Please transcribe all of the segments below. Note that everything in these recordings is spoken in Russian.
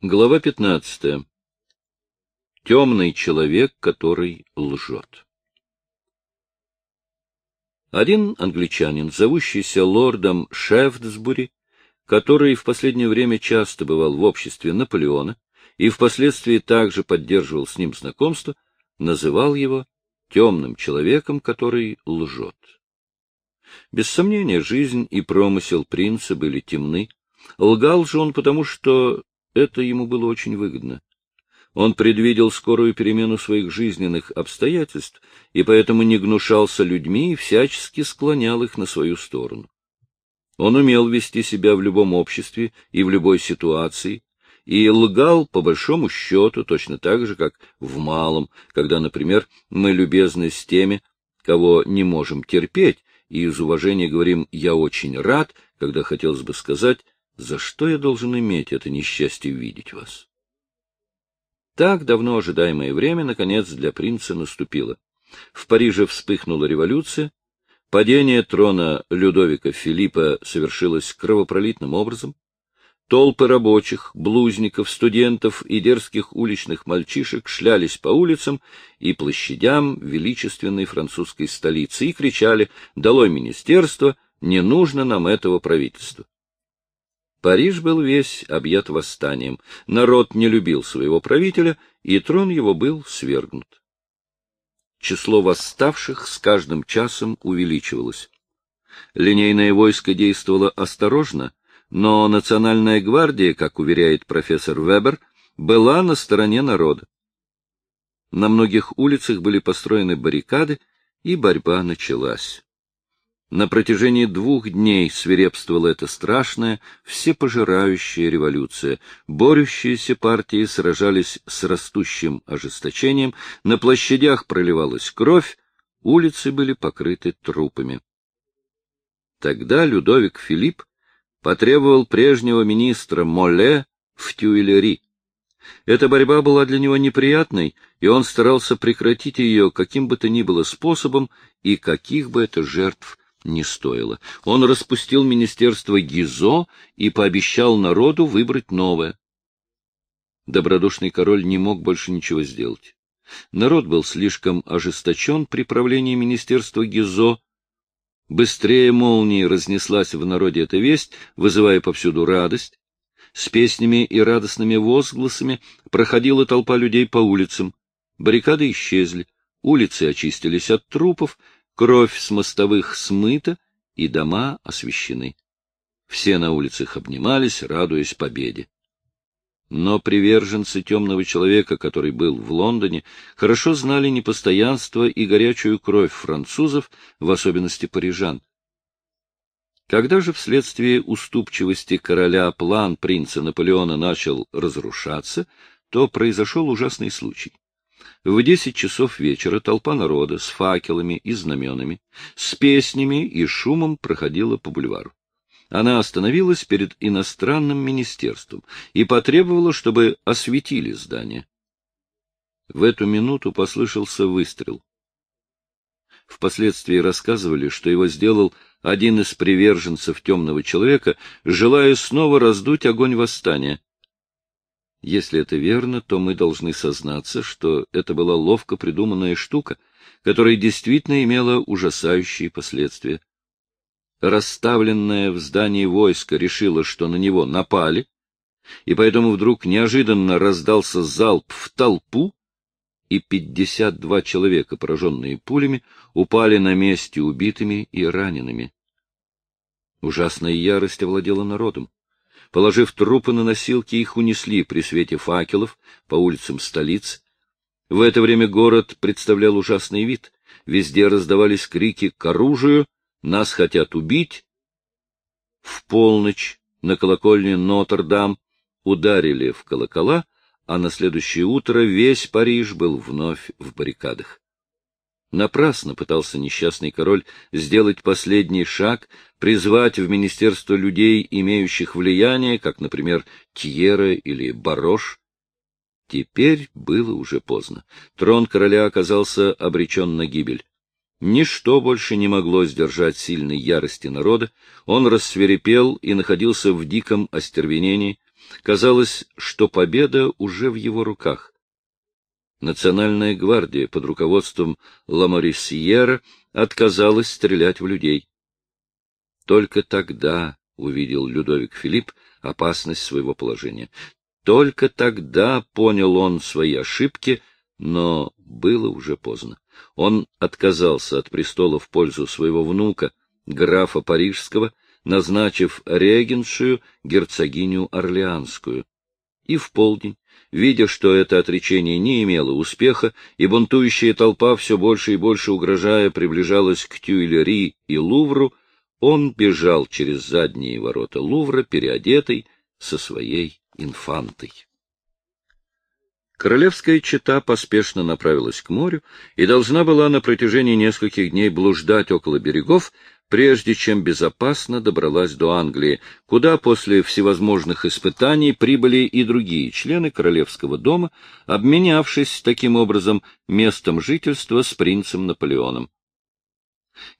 Глава 15. Темный человек, который лжет. Один англичанин, зовущийся лордом Шефтсбури, который в последнее время часто бывал в обществе Наполеона и впоследствии также поддерживал с ним знакомство, называл его темным человеком, который лжет. Без сомнения, жизнь и промысел принца были темны. Лгал же он потому, что это ему было очень выгодно. Он предвидел скорую перемену своих жизненных обстоятельств и поэтому не гнушался людьми и всячески склонял их на свою сторону. Он умел вести себя в любом обществе и в любой ситуации, и лгал по большому счету точно так же, как в малом, когда, например, мы любезны с теми, кого не можем терпеть, и из уважения говорим «я очень рад», когда хотелось бы сказать за что я должен иметь это несчастье видеть вас? Так давно ожидаемое время, наконец, для принца наступило. В Париже вспыхнула революция, падение трона Людовика Филиппа совершилось кровопролитным образом, толпы рабочих, блузников, студентов и дерзких уличных мальчишек шлялись по улицам и площадям величественной французской столицы и кричали «Долой министерство! Не нужно нам этого правительства!» Париж был весь объят восстанием, народ не любил своего правителя, и трон его был свергнут. Число восставших с каждым часом увеличивалось. Линейное войско действовало осторожно, но национальная гвардия, как уверяет профессор Вебер, была на стороне народа. На многих улицах были построены баррикады, и борьба началась. На протяжении двух дней свирепствовала эта страшная, всепожирающая революция. Борющиеся партии сражались с растущим ожесточением, на площадях проливалась кровь, улицы были покрыты трупами. Тогда Людовик Филипп потребовал прежнего министра Моле в Тюильри. Эта борьба была для него неприятной, и он старался прекратить ее каким бы то ни было способом и каких бы это жертв не стоило. Он распустил министерство ГИЗО и пообещал народу выбрать новое. Добродушный король не мог больше ничего сделать. Народ был слишком ожесточен при правлении министерства ГИЗО. Быстрее молнии разнеслась в народе эта весть, вызывая повсюду радость. С песнями и радостными возгласами проходила толпа людей по улицам. Баррикады исчезли, улицы очистились от трупов, Кровь с мостовых смыта, и дома освещены. Все на улицах обнимались, радуясь победе. Но приверженцы темного человека, который был в Лондоне, хорошо знали непостоянство и горячую кровь французов, в особенности парижан. Когда же вследствие уступчивости короля план принца Наполеона начал разрушаться, то произошел ужасный случай. В десять часов вечера толпа народа с факелами и знаменами, с песнями и шумом проходила по бульвару. Она остановилась перед иностранным министерством и потребовала, чтобы осветили здание. В эту минуту послышался выстрел. Впоследствии рассказывали, что его сделал один из приверженцев темного человека, желая снова раздуть огонь восстания. Если это верно, то мы должны сознаться, что это была ловко придуманная штука, которая действительно имела ужасающие последствия. Расставленное в здании войско решило, что на него напали, и поэтому вдруг неожиданно раздался залп в толпу, и пятьдесят два человека, пораженные пулями, упали на месте убитыми и ранеными. Ужасная ярость овладела народом. Положив трупы на носилки, их унесли при свете факелов по улицам столиц. В это время город представлял ужасный вид. Везде раздавались крики к оружию, нас хотят убить. В полночь на колокольне Нотр-Дам ударили в колокола, а на следующее утро весь Париж был вновь в баррикадах. Напрасно пытался несчастный король сделать последний шаг, призвать в министерство людей, имеющих влияние, как, например, Тьера или Барош. Теперь было уже поздно. Трон короля оказался обречен на гибель. Ничто больше не могло сдержать сильной ярости народа, он рассверепел и находился в диком остервенении, Казалось, что победа уже в его руках. Национальная гвардия под руководством Ламорисьера отказалась стрелять в людей. Только тогда увидел Людовик Филипп опасность своего положения. Только тогда понял он свои ошибки, но было уже поздно. Он отказался от престола в пользу своего внука, графа Парижского, назначив регеншую герцогиню Орлеанскую. И в полдень, видя, что это отречение не имело успеха, и бунтующая толпа все больше и больше угрожая приближалась к Тюильри и Лувру, он бежал через задние ворота Лувра, переодетый, со своей инфантой. Королевская чета поспешно направилась к морю и должна была на протяжении нескольких дней блуждать около берегов, прежде чем безопасно добралась до Англии, куда после всевозможных испытаний прибыли и другие члены королевского дома, обменявшись таким образом местом жительства с принцем Наполеоном.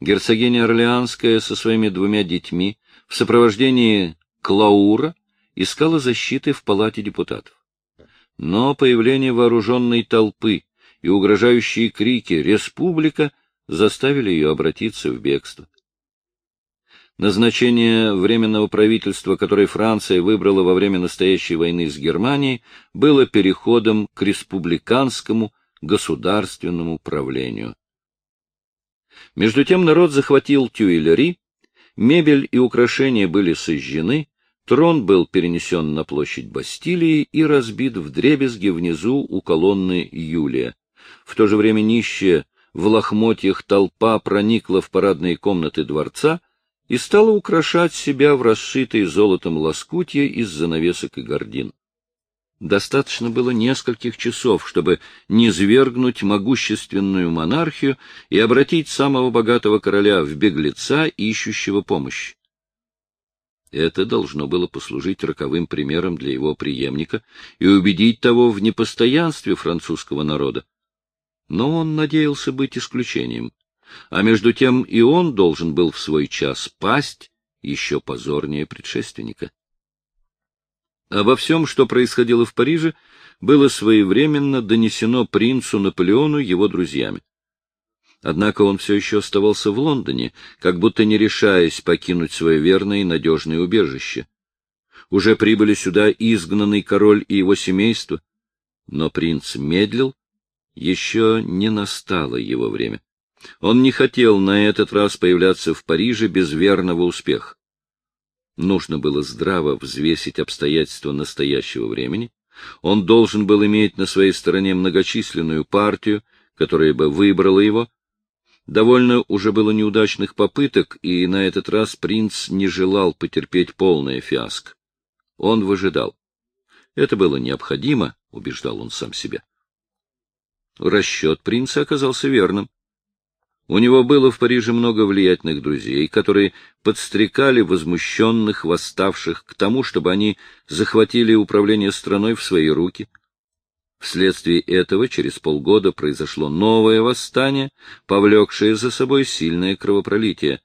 Герцогиня Орлеанская со своими двумя детьми в сопровождении Клаура искала защиты в палате депутатов. Но появление вооруженной толпы и угрожающие крики «Республика» заставили ее обратиться в бегство. Назначение Временного правительства, которое Франция выбрала во время настоящей войны с Германией, было переходом к республиканскому государственному правлению. Между тем народ захватил Тюильри, мебель и украшения были сожжены, трон был перенесен на площадь Бастилии и разбит в дребезги внизу у колонны Юлия. В то же время нищая в лохмотьях толпа проникла в парадные комнаты дворца и стала украшать себя в расшитые золотом лоскутья из занавесок и гордин. Достаточно было нескольких часов, чтобы низвергнуть могущественную монархию и обратить самого богатого короля в беглеца, ищущего помощи. Это должно было послужить роковым примером для его преемника и убедить того в непостоянстве французского народа. Но он надеялся быть исключением, а между тем и он должен был в свой час пасть еще позорнее предшественника. Обо всем, что происходило в Париже, было своевременно донесено принцу Наполеону его друзьями. Однако он все еще оставался в Лондоне, как будто не решаясь покинуть свое верное и надежное убежище. Уже прибыли сюда изгнанный король и его семейство, но принц медлил, еще не настало его время. Он не хотел на этот раз появляться в Париже без верного успеха. Нужно было здраво взвесить обстоятельства настоящего времени. Он должен был иметь на своей стороне многочисленную партию, которая бы выбрала его. Довольно уже было неудачных попыток, и на этот раз принц не желал потерпеть полное фиаско. Он выжидал. Это было необходимо, убеждал он сам себя. Расчет принца оказался верным. У него было в Париже много влиятельных друзей, которые подстрекали возмущенных, восставших к тому, чтобы они захватили управление страной в свои руки. Вследствие этого через полгода произошло новое восстание, повлекшее за собой сильное кровопролитие.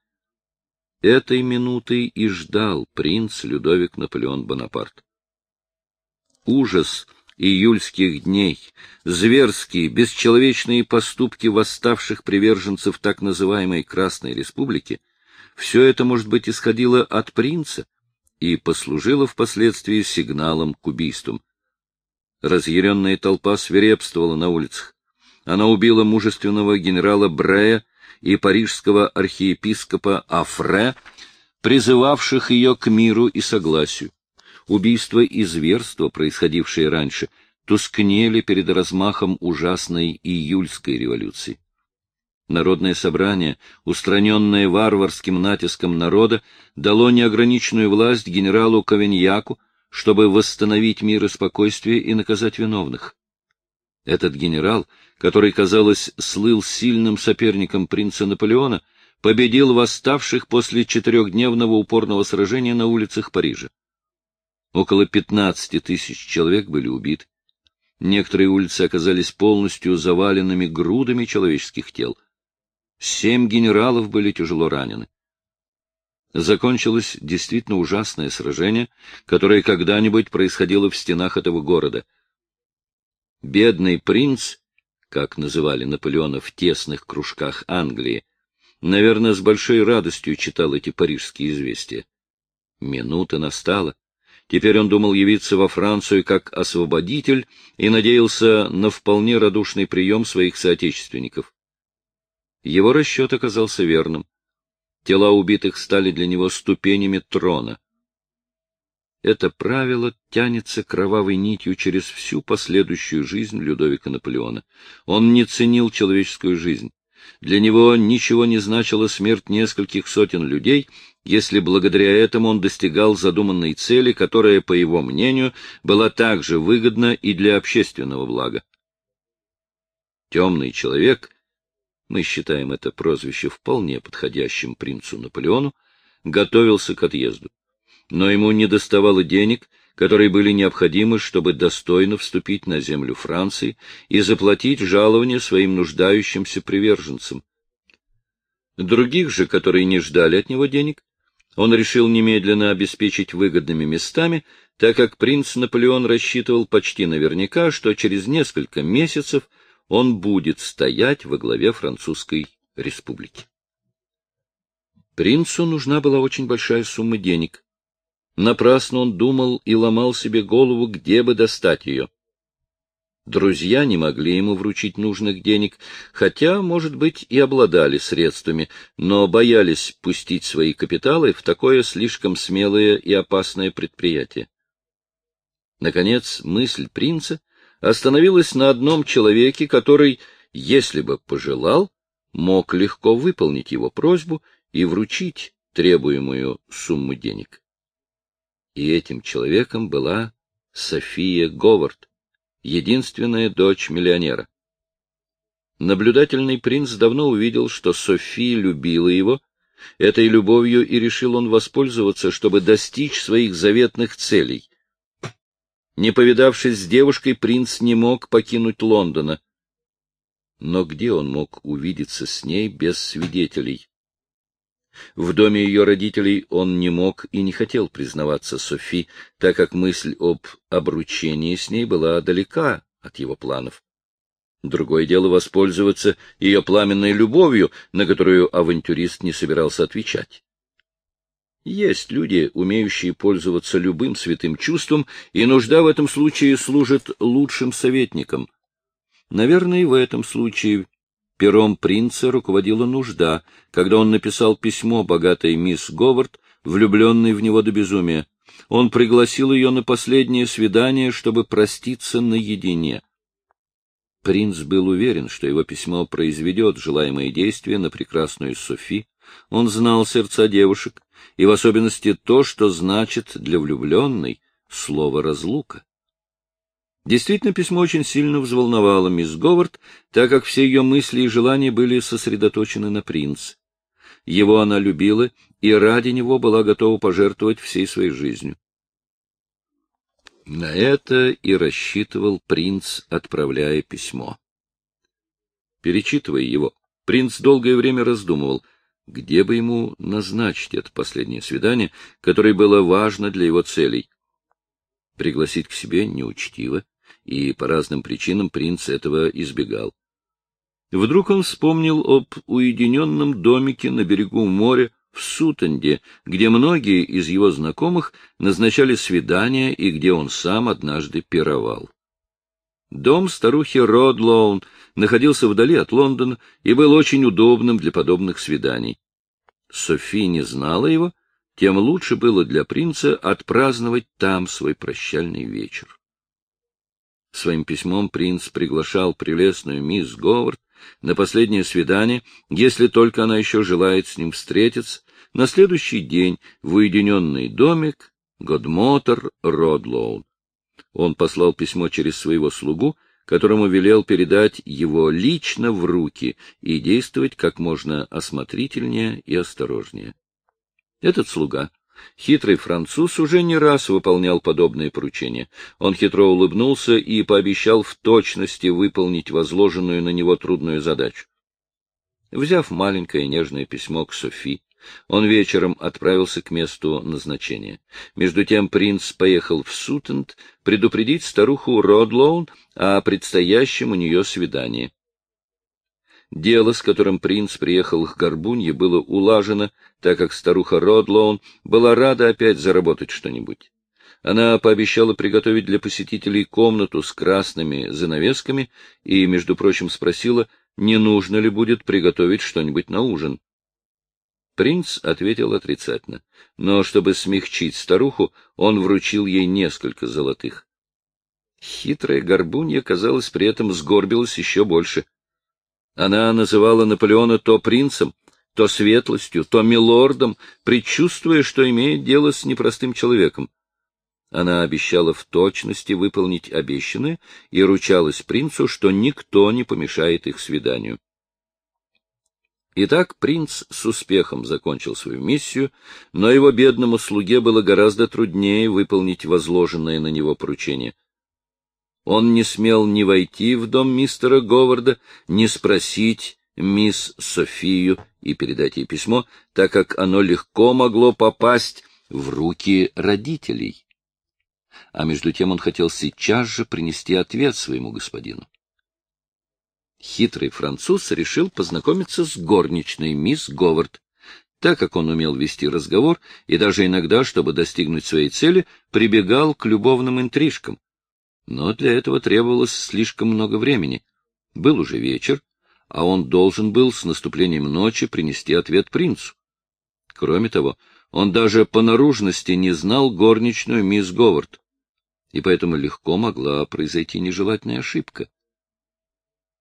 Этой минуты и ждал принц Людовик Наполеон Бонапарт. Ужас июльских дней, зверские, бесчеловечные поступки восставших приверженцев так называемой Красной Республики, все это, может быть, исходило от принца и послужило впоследствии сигналом к убийствам. Разъяренная толпа свирепствовала на улицах. Она убила мужественного генерала Брея и парижского архиепископа Афре, призывавших ее к миру и согласию убийства и зверства, происходившие раньше, тускнели перед размахом ужасной июльской революции. Народное собрание, устраненное варварским натиском народа, дало неограниченную власть генералу Ковеньяку, чтобы восстановить мир и спокойствие и наказать виновных. Этот генерал, который, казалось, слыл сильным соперником принца Наполеона, победил восставших после четырехдневного упорного сражения на улицах Парижа. Около 15 тысяч человек были убиты. Некоторые улицы оказались полностью заваленными грудами человеческих тел. Семь генералов были тяжело ранены. закончилось действительно ужасное сражение, которое когда-нибудь происходило в стенах этого города. Бедный принц, как называли Наполеона в тесных кружках Англии, наверное, с большой радостью читал эти парижские известия. Минута настала. Теперь он думал явиться во Францию как освободитель и надеялся на вполне радушный прием своих соотечественников. Его расчет оказался верным. Тела убитых стали для него ступенями трона. Это правило тянется кровавой нитью через всю последующую жизнь Людовика Наполеона. Он не ценил человеческую жизнь. Для него ничего не значила смерть нескольких сотен людей, если благодаря этому он достигал задуманной цели, которая, по его мнению, была также выгодна и для общественного блага. Темный человек, мы считаем это прозвище вполне подходящим принцу Наполеону, готовился к отъезду. Но ему не доставало денег, которые были необходимы, чтобы достойно вступить на землю Франции и заплатить жалование своим нуждающимся приверженцам. Других же, которые не ждали от него денег, он решил немедленно обеспечить выгодными местами, так как принц Наполеон рассчитывал почти наверняка, что через несколько месяцев он будет стоять во главе французской республики. Принцу нужна была очень большая сумма денег, Напрасно он думал и ломал себе голову, где бы достать ее. Друзья не могли ему вручить нужных денег, хотя, может быть, и обладали средствами, но боялись пустить свои капиталы в такое слишком смелое и опасное предприятие. Наконец, мысль принца остановилась на одном человеке, который, если бы пожелал, мог легко выполнить его просьбу и вручить требуемую сумму денег и этим человеком была София Говард, единственная дочь миллионера. Наблюдательный принц давно увидел, что София любила его, этой любовью и решил он воспользоваться, чтобы достичь своих заветных целей. Не повидавшись с девушкой, принц не мог покинуть Лондона. Но где он мог увидеться с ней без свидетелей? В доме ее родителей он не мог и не хотел признаваться Софи, так как мысль об обручении с ней была далека от его планов. Другое дело воспользоваться ее пламенной любовью, на которую авантюрист не собирался отвечать. Есть люди, умеющие пользоваться любым святым чувством, и нужда в этом случае служит лучшим советником. Наверное, и в этом случае Пером принца руководила нужда, когда он написал письмо богатой мисс Говард, влюбленной в него до безумия. Он пригласил ее на последнее свидание, чтобы проститься наедине. Принц был уверен, что его письмо произведет желаемое действие на прекрасную Софи. Он знал сердца девушек, и в особенности то, что значит для влюбленной слово «разлука». Действительно, письмо очень сильно взволновало мисс Говард, так как все ее мысли и желания были сосредоточены на принце. Его она любила и ради него была готова пожертвовать всей своей жизнью. На это и рассчитывал принц, отправляя письмо. Перечитывая его, принц долгое время раздумывал, где бы ему назначить это последнее свидание, которое было важно для его целей. Пригласить к себе неучтиво, и по разным причинам принц этого избегал. Вдруг он вспомнил об уединенном домике на берегу моря в Сутенде, где многие из его знакомых назначали свидания и где он сам однажды пировал. Дом старухи Родлоун находился вдали от Лондона и был очень удобным для подобных свиданий. Софи не знала его, тем лучше было для принца отпраздновать там свой прощальный вечер. Своим письмом принц приглашал прелестную мисс Говард на последнее свидание, если только она еще желает с ним встретиться, на следующий день в уединенный домик Годмотор Родлоун. Он послал письмо через своего слугу, которому велел передать его лично в руки и действовать как можно осмотрительнее и осторожнее. Этот слуга Хитрый француз уже не раз выполнял подобные поручения. Он хитро улыбнулся и пообещал в точности выполнить возложенную на него трудную задачу. Взяв маленькое нежное письмо к Софи, Он вечером отправился к месту назначения. Между тем принц поехал в Сутенд предупредить старуху Родлоун о предстоящем у нее свидании. Дело, с которым принц приехал к Горбунье, было улажено, так как старуха Родлоун была рада опять заработать что-нибудь. Она пообещала приготовить для посетителей комнату с красными занавесками и, между прочим, спросила, не нужно ли будет приготовить что-нибудь на ужин. Принц ответил отрицательно, но, чтобы смягчить старуху, он вручил ей несколько золотых. Хитрая горбунья, казалось, при этом сгорбилась еще больше. Она называла Наполеона то принцем, то светлостью, то милордом, предчувствуя, что имеет дело с непростым человеком. Она обещала в точности выполнить обещанное и ручалась принцу, что никто не помешает их свиданию. Итак, принц с успехом закончил свою миссию, но его бедному слуге было гораздо труднее выполнить возложенное на него поручение. Он не смел ни войти в дом мистера Говарда, ни спросить мисс Софию и передать ей письмо, так как оно легко могло попасть в руки родителей. А между тем он хотел сейчас же принести ответ своему господину хитрый француз решил познакомиться с горничной мисс Говард. Так как он умел вести разговор и даже иногда, чтобы достигнуть своей цели, прибегал к любовным интрижкам. Но для этого требовалось слишком много времени. Был уже вечер, а он должен был с наступлением ночи принести ответ принцу. Кроме того, он даже по наружности не знал горничную мисс Говард, и поэтому легко могла произойти нежелательная ошибка.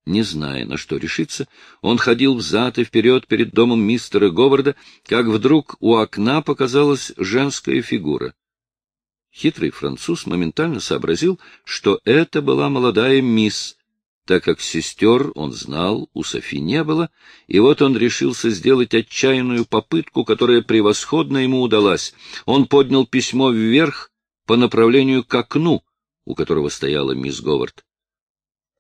Не зная, на что решиться, он ходил взад и вперед перед домом мистера Говарда, как вдруг у окна показалась женская фигура. Хитрый француз моментально сообразил, что это была молодая мисс, так как сестер он знал, у Софи не было, и вот он решился сделать отчаянную попытку, которая превосходно ему удалась. Он поднял письмо вверх по направлению к окну, у которого стояла мисс Говард.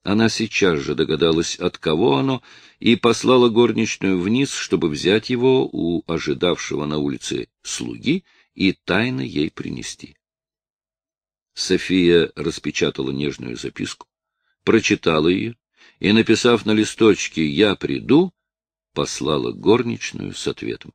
Она сейчас же догадалась, от кого оно, и послала горничную вниз, чтобы взять его у ожидавшего на улице слуги и тайно ей принести. София распечатала нежную записку, прочитала ее и, написав на листочке «Я приду», послала горничную с ответом.